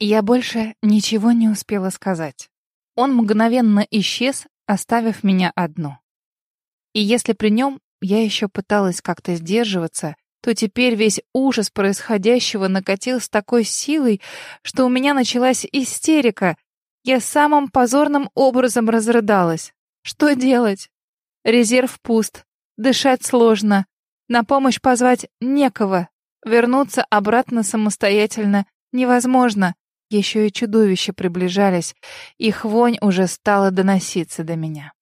Я больше ничего не успела сказать. Он мгновенно исчез, оставив меня одну. И если при нем я еще пыталась как-то сдерживаться, то теперь весь ужас происходящего накатил с такой силой, что у меня началась истерика. Я самым позорным образом разрыдалась. Что делать? Резерв пуст, дышать сложно, на помощь позвать некого, вернуться обратно самостоятельно невозможно. Еще и чудовища приближались, их вонь уже стала доноситься до меня.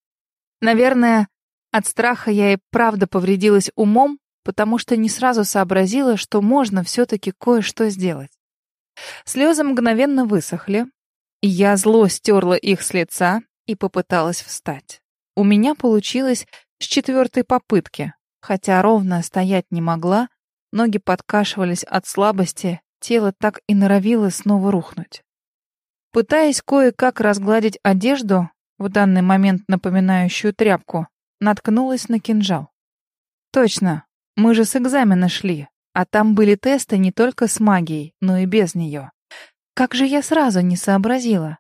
Наверное, от страха я и правда повредилась умом, потому что не сразу сообразила, что можно все-таки кое-что сделать. Слезы мгновенно высохли, и я зло стерла их с лица и попыталась встать. У меня получилось с четвертой попытки, хотя ровно стоять не могла, ноги подкашивались от слабости, тело так и норовило снова рухнуть. Пытаясь кое-как разгладить одежду, в данный момент напоминающую тряпку, наткнулась на кинжал. Точно, мы же с экзамена шли, а там были тесты не только с магией, но и без нее. Как же я сразу не сообразила?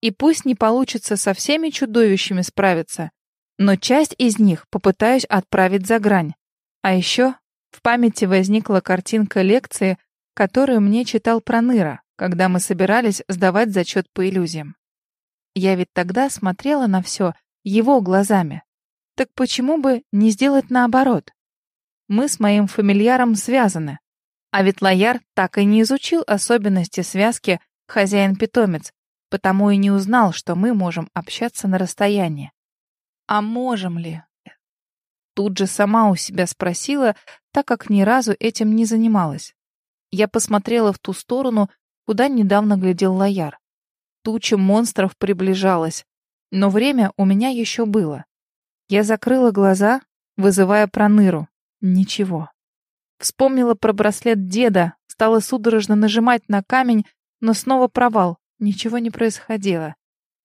И пусть не получится со всеми чудовищами справиться, но часть из них попытаюсь отправить за грань. А еще в памяти возникла картинка лекции, которую мне читал Проныра, когда мы собирались сдавать зачет по иллюзиям. Я ведь тогда смотрела на все его глазами. Так почему бы не сделать наоборот? Мы с моим фамильяром связаны. А ведь Лояр так и не изучил особенности связки хозяин-питомец, потому и не узнал, что мы можем общаться на расстоянии. А можем ли? Тут же сама у себя спросила, так как ни разу этим не занималась. Я посмотрела в ту сторону, куда недавно глядел Лояр. Туча монстров приближалась, но время у меня еще было. Я закрыла глаза, вызывая проныру. Ничего. Вспомнила про браслет деда, стала судорожно нажимать на камень, но снова провал. Ничего не происходило.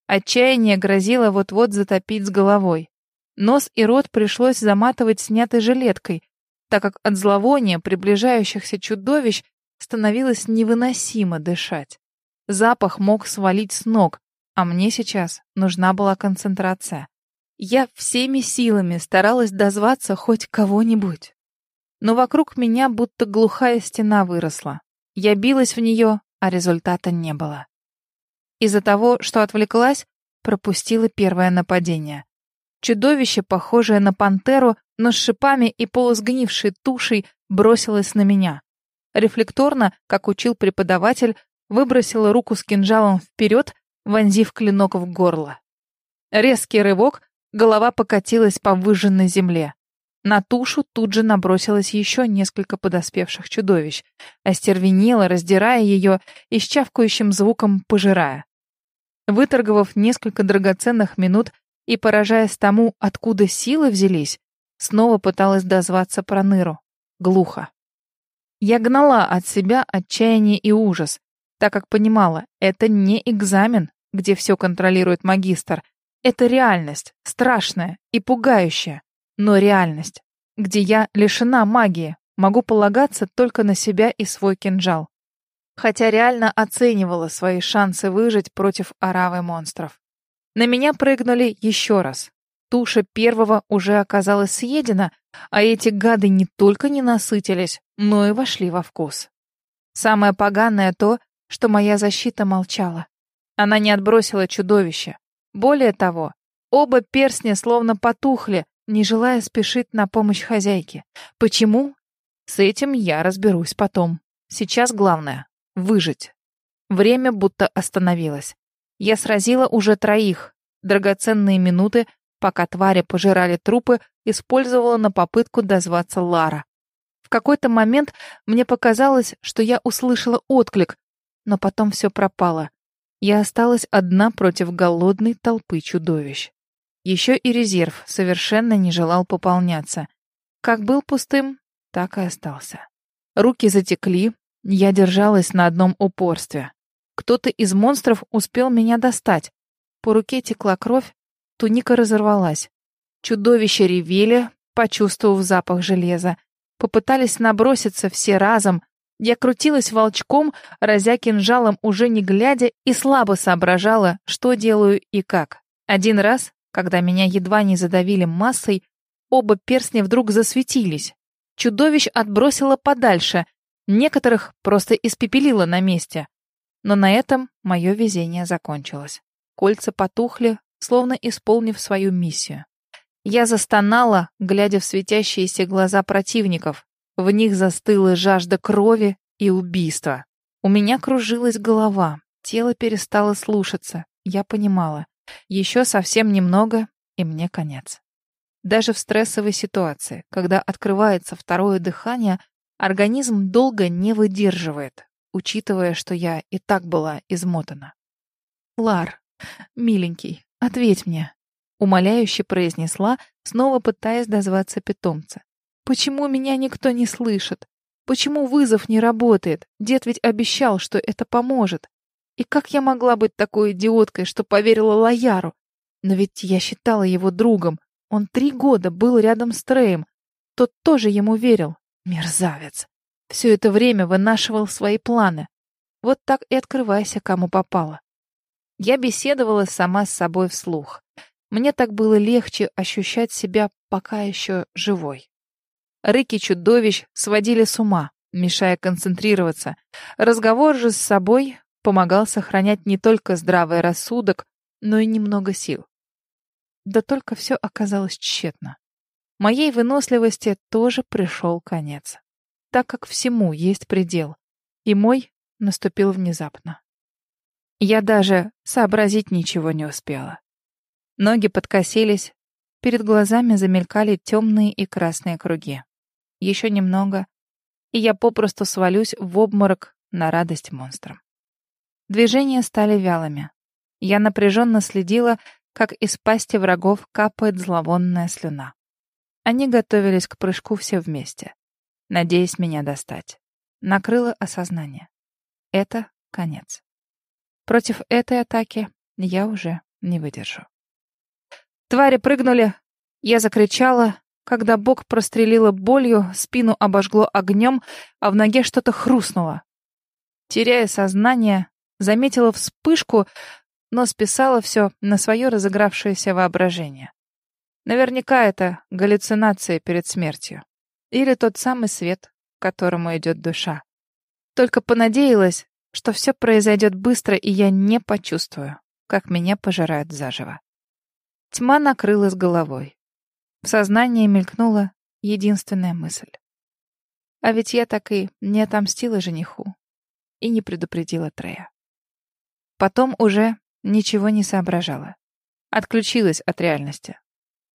Отчаяние грозило вот-вот затопить с головой. Нос и рот пришлось заматывать снятой жилеткой, так как от зловония приближающихся чудовищ становилось невыносимо дышать. Запах мог свалить с ног, а мне сейчас нужна была концентрация. Я всеми силами старалась дозваться хоть кого-нибудь. Но вокруг меня будто глухая стена выросла. Я билась в нее, а результата не было. Из-за того, что отвлеклась, пропустила первое нападение. Чудовище, похожее на пантеру, но с шипами и полусгнившей тушей, бросилось на меня. Рефлекторно, как учил преподаватель, выбросила руку с кинжалом вперед, вонзив клинок в горло. Резкий рывок, Голова покатилась по выжженной земле. На тушу тут же набросилось еще несколько подоспевших чудовищ, остервенело, раздирая ее и с чавкающим звуком пожирая. Выторговав несколько драгоценных минут и поражаясь тому, откуда силы взялись, снова пыталась дозваться Проныру. Глухо. Я гнала от себя отчаяние и ужас, так как понимала, это не экзамен, где все контролирует магистр, это реальность, страшная и пугающая, но реальность, где я лишена магии, могу полагаться только на себя и свой кинжал. Хотя реально оценивала свои шансы выжить против оравы монстров. На меня прыгнули еще раз. Туша первого уже оказалась съедена, а эти гады не только не насытились, но и вошли во вкус. Самое поганое то, что моя защита молчала. Она не отбросила чудовище, более того, оба перстня словно потухли, не желая спешить на помощь хозяйке. Почему? С этим я разберусь потом. Сейчас главное — выжить. Время будто остановилось. Я сразила уже троих. Драгоценные минуты, пока твари пожирали трупы, использовала на попытку дозваться Лара. В какой-то момент мне показалось, что я услышала отклик, но потом все пропало. Я осталась одна против голодной толпы чудовищ. Еще и резерв совершенно не желал пополняться. Как был пустым, так и остался. Руки затекли, я держалась на одном упорстве. Кто-то из монстров успел меня достать. По руке текла кровь, туника разорвалась. Чудовища ревели, почувствовав запах железа. Попытались наброситься все разом, Я крутилась волчком, разя кинжалом уже не глядя и слабо соображала, что делаю и как. Один раз, когда меня едва не задавили массой, оба перстня вдруг засветились. Чудовищ отбросило подальше, некоторых просто испепелило на месте. Но на этом мое везение закончилось. Кольца потухли, словно исполнив свою миссию. Я застонала, глядя в светящиеся глаза противников. В них застыла жажда крови и убийства. У меня кружилась голова, тело перестало слушаться. Я понимала, еще совсем немного, и мне конец. Даже в стрессовой ситуации, когда открывается второе дыхание, организм долго не выдерживает, учитывая, что я и так была измотана. «Лар, миленький, ответь мне», — умоляюще произнесла, снова пытаясь дозваться питомца. Почему меня никто не слышит? Почему вызов не работает? Дед ведь обещал, что это поможет. И как я могла быть такой идиоткой, что поверила Лояру? Но ведь я считала его другом. Он три года был рядом с Треем. Тот тоже ему верил. Мерзавец. Все это время вынашивал свои планы. Вот так и открывайся, кому попало. Я беседовала сама с собой вслух. Мне так было легче ощущать себя пока еще живой. Рыки чудовищ сводили с ума, мешая концентрироваться. Разговор же с собой помогал сохранять не только здравый рассудок, но и немного сил. Да только все оказалось тщетно. Моей выносливости тоже пришел конец. Так как всему есть предел. И мой наступил внезапно. Я даже сообразить ничего не успела. Ноги подкосились, перед глазами замелькали темные и красные круги. Еще немного, и я попросту свалюсь в обморок на радость монстрам. Движения стали вялыми. Я напряженно следила, как из пасти врагов капает зловонная слюна. Они готовились к прыжку все вместе, надеясь меня достать. Накрыло осознание. Это конец. Против этой атаки я уже не выдержу. Твари прыгнули. Я закричала, когда бок прострелило болью, спину обожгло огнем, а в ноге что-то хрустнуло. Теряя сознание, заметила вспышку, но списала все на свое разыгравшееся воображение. Наверняка это галлюцинация перед смертью. Или тот самый свет, к которому идет душа. Только понадеялась, что все произойдет быстро, и я не почувствую, как меня пожирают заживо. Тьма накрыла с головой. В сознании мелькнула единственная мысль. А ведь я так и не отомстила жениху и не предупредила Трея. Потом уже ничего не соображала. Отключилась от реальности.